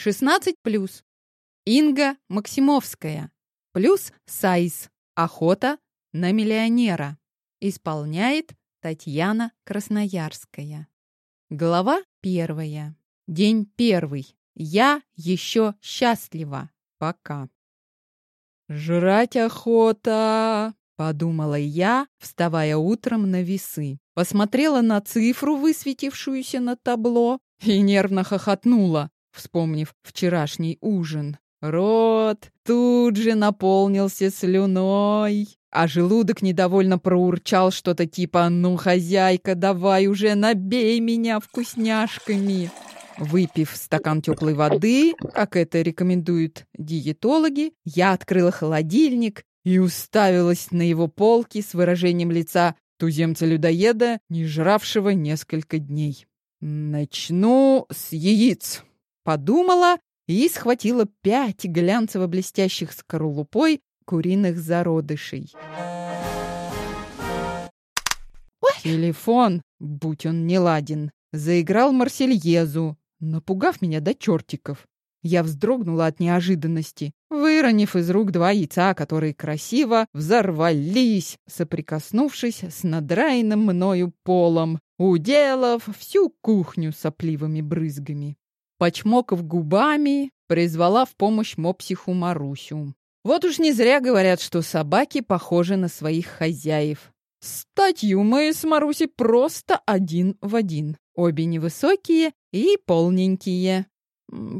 16 плюс. Инга Максимовская. Плюс сайз. Охота на миллионера. Исполняет Татьяна Красноярская. Глава первая. День первый. Я еще счастлива. Пока. «Жрать охота!» — подумала я, вставая утром на весы. Посмотрела на цифру, высветившуюся на табло, и нервно хохотнула, вспомнив вчерашний ужин. Рот тут же наполнился слюной, а желудок недовольно проурчал что-то типа «Ну, хозяйка, давай уже набей меня вкусняшками!» Выпив стакан теплой воды, как это рекомендуют диетологи, я открыла холодильник и уставилась на его полки с выражением лица туземца-людоеда, не жравшего несколько дней. «Начну с яиц», — подумала и схватила пять глянцево-блестящих скорлупой куриных зародышей. Ой. Телефон, будь он неладен, заиграл Марсельезу, напугав меня до чертиков. Я вздрогнула от неожиданности, выронив из рук два яйца, которые красиво взорвались, соприкоснувшись с надраенным мною полом, уделав всю кухню сопливыми брызгами. Почмокав губами, призвала в помощь мопсиху Марусю. Вот уж не зря говорят, что собаки похожи на своих хозяев. Статью мы с Марусей просто один в один. Обе невысокие и полненькие,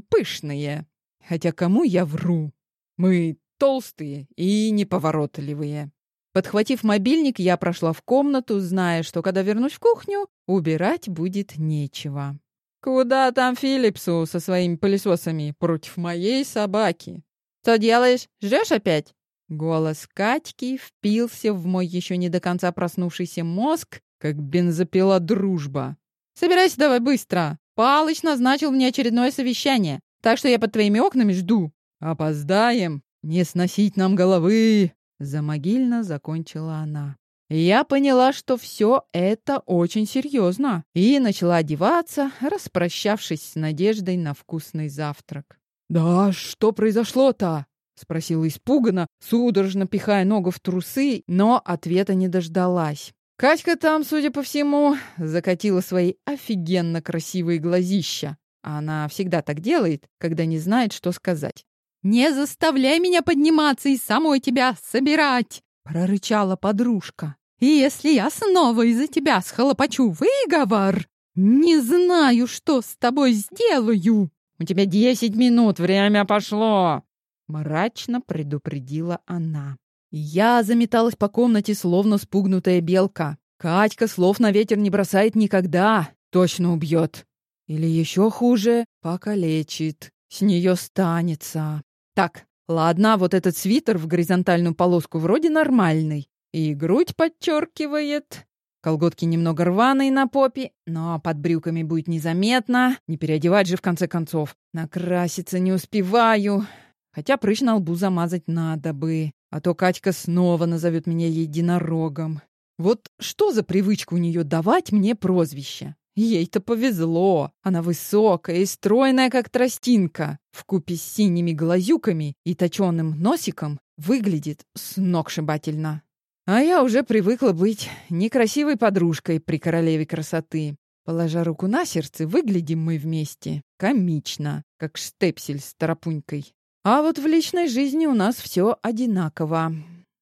пышные. Хотя кому я вру? Мы толстые и неповоротливые. Подхватив мобильник, я прошла в комнату, зная, что когда вернусь в кухню, убирать будет нечего. Куда там Филлипсу со своими пылесосами против моей собаки? Что делаешь? Ждешь опять? Голос Катьки впился в мой еще не до конца проснувшийся мозг, как бензопила дружба. Собирайся давай быстро. Палыч назначил мне очередное совещание, так что я под твоими окнами жду. Опоздаем. Не сносить нам головы. Замогильно закончила она. Я поняла, что все это очень серьезно, и начала одеваться, распрощавшись с надеждой на вкусный завтрак. «Да что произошло-то?» — спросила испуганно, судорожно пихая ногу в трусы, но ответа не дождалась. Катька там, судя по всему, закатила свои офигенно красивые глазища. Она всегда так делает, когда не знает, что сказать. «Не заставляй меня подниматься и самой тебя собирать!» — прорычала подружка. И если я снова из-за тебя схлопочу выговор, не знаю, что с тобой сделаю. У тебя десять минут, время пошло!» Мрачно предупредила она. Я заметалась по комнате, словно спугнутая белка. Катька слов на ветер не бросает никогда. Точно убьет. Или еще хуже, покалечит. С нее станется. Так, ладно, вот этот свитер в горизонтальную полоску вроде нормальный. И грудь подчеркивает. Колготки немного рваные на попе, но под брюками будет незаметно. Не переодевать же в конце концов. Накраситься не успеваю. Хотя прыщ на лбу замазать надо бы. А то Катька снова назовет меня единорогом. Вот что за привычка у нее давать мне прозвище? Ей-то повезло. Она высокая и стройная, как тростинка. Вкупе с синими глазюками и точеным носиком выглядит сногсшибательно. А я уже привыкла быть некрасивой подружкой при королеве красоты. Положа руку на сердце, выглядим мы вместе. Комично, как штепсель с тарапунькой. А вот в личной жизни у нас все одинаково.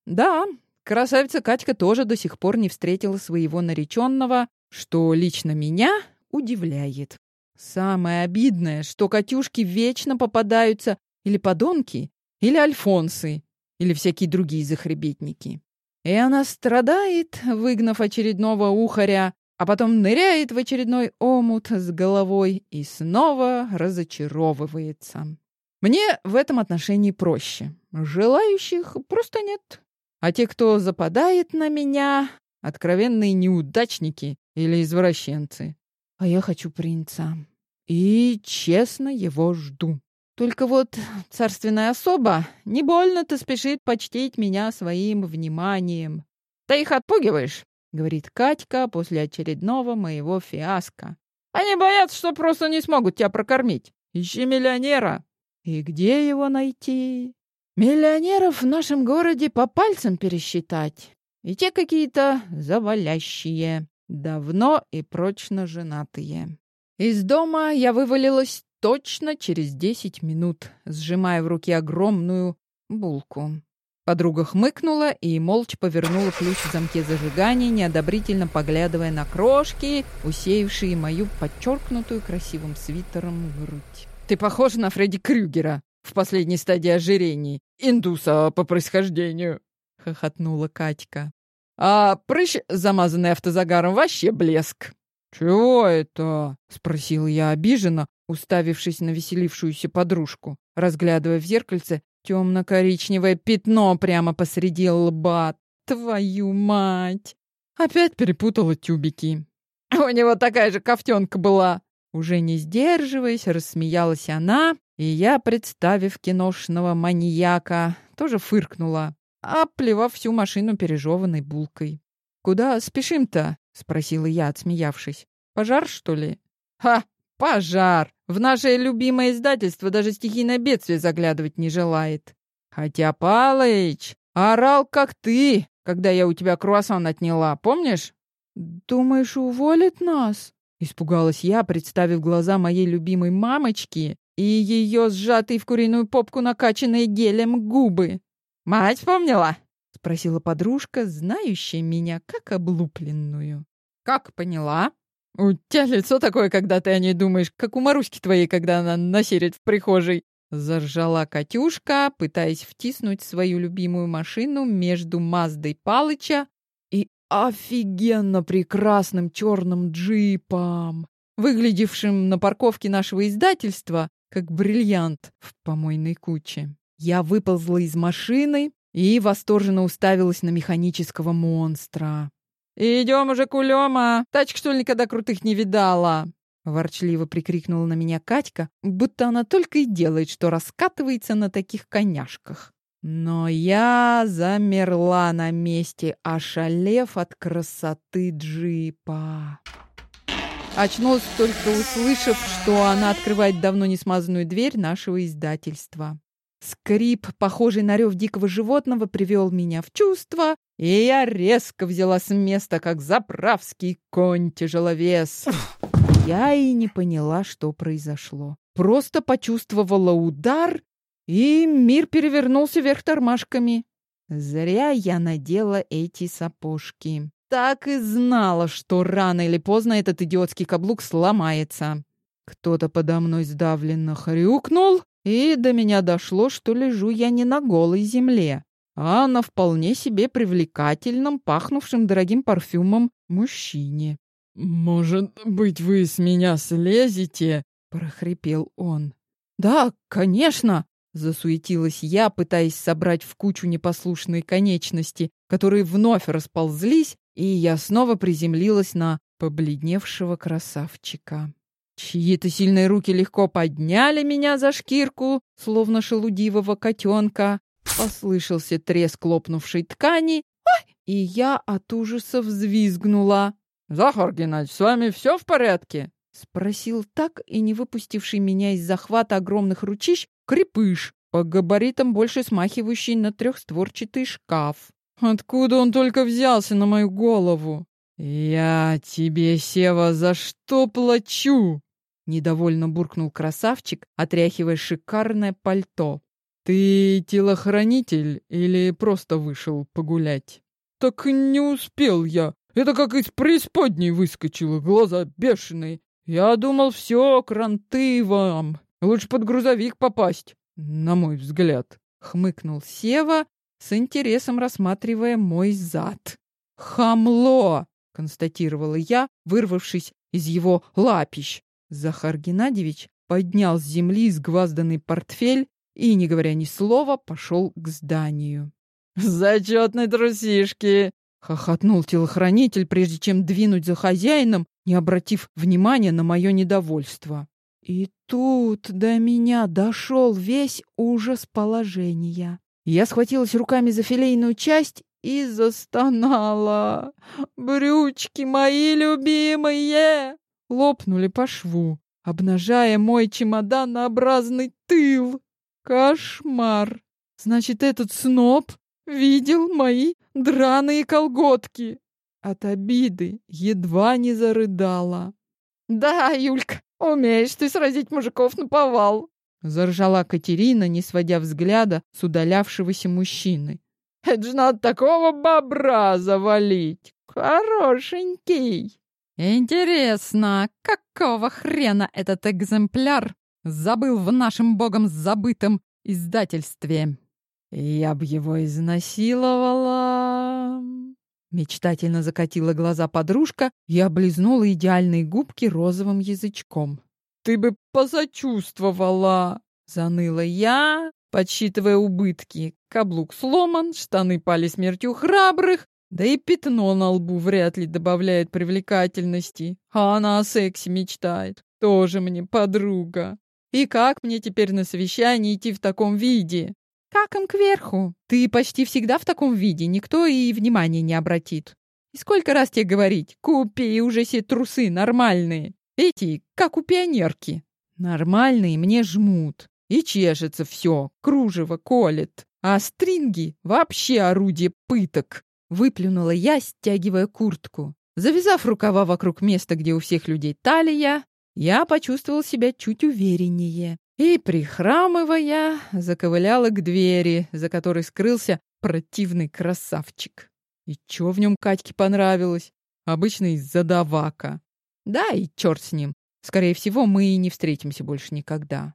Да, красавица Катька тоже до сих пор не встретила своего нареченного, что лично меня удивляет. Самое обидное, что Катюшки вечно попадаются или подонки, или альфонсы, или всякие другие захребетники. И она страдает, выгнав очередного ухаря, а потом ныряет в очередной омут с головой и снова разочаровывается. Мне в этом отношении проще. Желающих просто нет. А те, кто западает на меня, откровенные неудачники или извращенцы. А я хочу принца. И честно его жду. Только вот царственная особа не больно-то спешит почтить меня своим вниманием. «Ты их отпугиваешь?» — говорит Катька после очередного моего фиаско. «Они боятся, что просто не смогут тебя прокормить. ищи миллионера. И где его найти? Миллионеров в нашем городе по пальцам пересчитать. И те какие-то завалящие, давно и прочно женатые. Из дома я вывалилась точно через десять минут, сжимая в руке огромную булку. Подруга хмыкнула и молча повернула ключ в замке зажигания, неодобрительно поглядывая на крошки, усеявшие мою подчеркнутую красивым свитером грудь. «Ты похожа на Фредди Крюгера в последней стадии ожирений. Индуса по происхождению!» — хохотнула Катька. «А прыщ, замазанный автозагаром, вообще блеск!» «Чего это?» — спросил я обиженно, уставившись на веселившуюся подружку, разглядывая в зеркальце темно-коричневое пятно прямо посреди лба. Твою мать! Опять перепутала тюбики. У него такая же ковтенка была. Уже не сдерживаясь, рассмеялась она, и я, представив киношного маньяка, тоже фыркнула, оплевав всю машину пережеванной булкой. «Куда спешим-то?» — спросила я, отсмеявшись. «Пожар, что ли?» «Ха! Пожар! В наше любимое издательство даже стихийное бедствие заглядывать не желает. Хотя Палыч орал, как ты, когда я у тебя круассан отняла, помнишь? Думаешь, уволит нас? Испугалась я, представив глаза моей любимой мамочки и ее сжатые в куриную попку накачанные гелем губы. «Мать вспомнила?» — спросила подружка, знающая меня как облупленную. «Как поняла?» «У тебя лицо такое, когда ты о ней думаешь, как у Маруськи твоей, когда она насерит в прихожей». Заржала Катюшка, пытаясь втиснуть свою любимую машину между Маздой Палыча и офигенно прекрасным черным джипом, выглядевшим на парковке нашего издательства как бриллиант в помойной куче. Я выползла из машины и восторженно уставилась на механического монстра. «Идем уже, кулема! Тачек, что ли, никогда крутых не видала!» Ворчливо прикрикнула на меня Катька, будто она только и делает, что раскатывается на таких коняшках. Но я замерла на месте, ошалев от красоты джипа. Очнулась только услышав, что она открывает давно не смазанную дверь нашего издательства. Скрип, похожий на рев дикого животного, привел меня в чувство, и я резко взяла с места, как заправский конь-тяжеловес. Я и не поняла, что произошло. Просто почувствовала удар, и мир перевернулся вверх тормашками. Зря я надела эти сапожки. Так и знала, что рано или поздно этот идиотский каблук сломается. Кто-то подо мной сдавленно хрюкнул, и до меня дошло, что лежу я не на голой земле, а на вполне себе привлекательном, пахнувшем дорогим парфюмом мужчине. «Может быть, вы с меня слезете?» — прохрипел он. «Да, конечно!» — засуетилась я, пытаясь собрать в кучу непослушные конечности, которые вновь расползлись, и я снова приземлилась на побледневшего красавчика. Чьи-то сильные руки легко подняли меня за шкирку, словно шелудивого котенка, Послышался треск лопнувшей ткани, и я от ужаса взвизгнула. «Захар Геннадьевич, с вами все в порядке?» — спросил так и не выпустивший меня из захвата огромных ручищ крепыш, по габаритам больше смахивающий на трехстворчатый шкаф. Откуда он только взялся на мою голову? «Я тебе, Сева, за что плачу?» Недовольно буркнул красавчик, отряхивая шикарное пальто. «Ты телохранитель или просто вышел погулять?» «Так не успел я. Это как из преисподней выскочило, глаза бешеные. Я думал, все, кранты вам. Лучше под грузовик попасть, на мой взгляд», — хмыкнул Сева, с интересом рассматривая мой зад. «Хамло!» — констатировала я, вырвавшись из его лапищ. Захар Геннадьевич поднял с земли сгвазданный портфель и, не говоря ни слова, пошел к зданию. «Зачетные трусишки!» — хохотнул телохранитель, прежде чем двинуть за хозяином, не обратив внимания на мое недовольство. И тут до меня дошел весь ужас положения. Я схватилась руками за филейную часть и застонала. «Брючки мои любимые!» Лопнули по шву. обнажая мой чемоданообразный тыл. Кошмар! Значит, этот сноб видел мои драные колготки. От обиды едва не зарыдала. «Да, Юлька, умеешь ты сразить мужиков на повал!» Заржала Катерина, не сводя взгляда с удалявшегося мужчины. «Это же надо такого бобра завалить! Хорошенький!» «Интересно, какого хрена этот экземпляр забыл в нашем богом забытом издательстве?» «Я б его изнасиловала!» Мечтательно закатила глаза подружка и облизнула идеальные губки розовым язычком. «Ты бы посочувствовала!» — заныла я, подсчитывая убытки. Каблук сломан, штаны пали смертью храбрых, да и пятно на лбу вряд ли добавляет привлекательности. А она о сексе мечтает. Тоже мне подруга. И как мне теперь на совещание идти в таком виде? Как им кверху? Ты почти всегда в таком виде, никто и внимания не обратит. И сколько раз тебе говорить, купи уже все трусы нормальные. Эти, как у пионерки. Нормальные мне жмут. И чешется все, кружево колет. А стринги — вообще орудие пыток. Выплюнула я, стягивая куртку. Завязав рукава вокруг места, где у всех людей талия, я почувствовал себя чуть увереннее. И, прихрамывая, заковыляла к двери, за которой скрылся противный красавчик. И чё в нем Катьке понравилось? Обычный задавака. Да, и черт с ним. Скорее всего, мы и не встретимся больше никогда.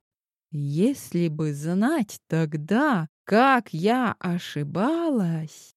Если бы знать тогда, как я ошибалась...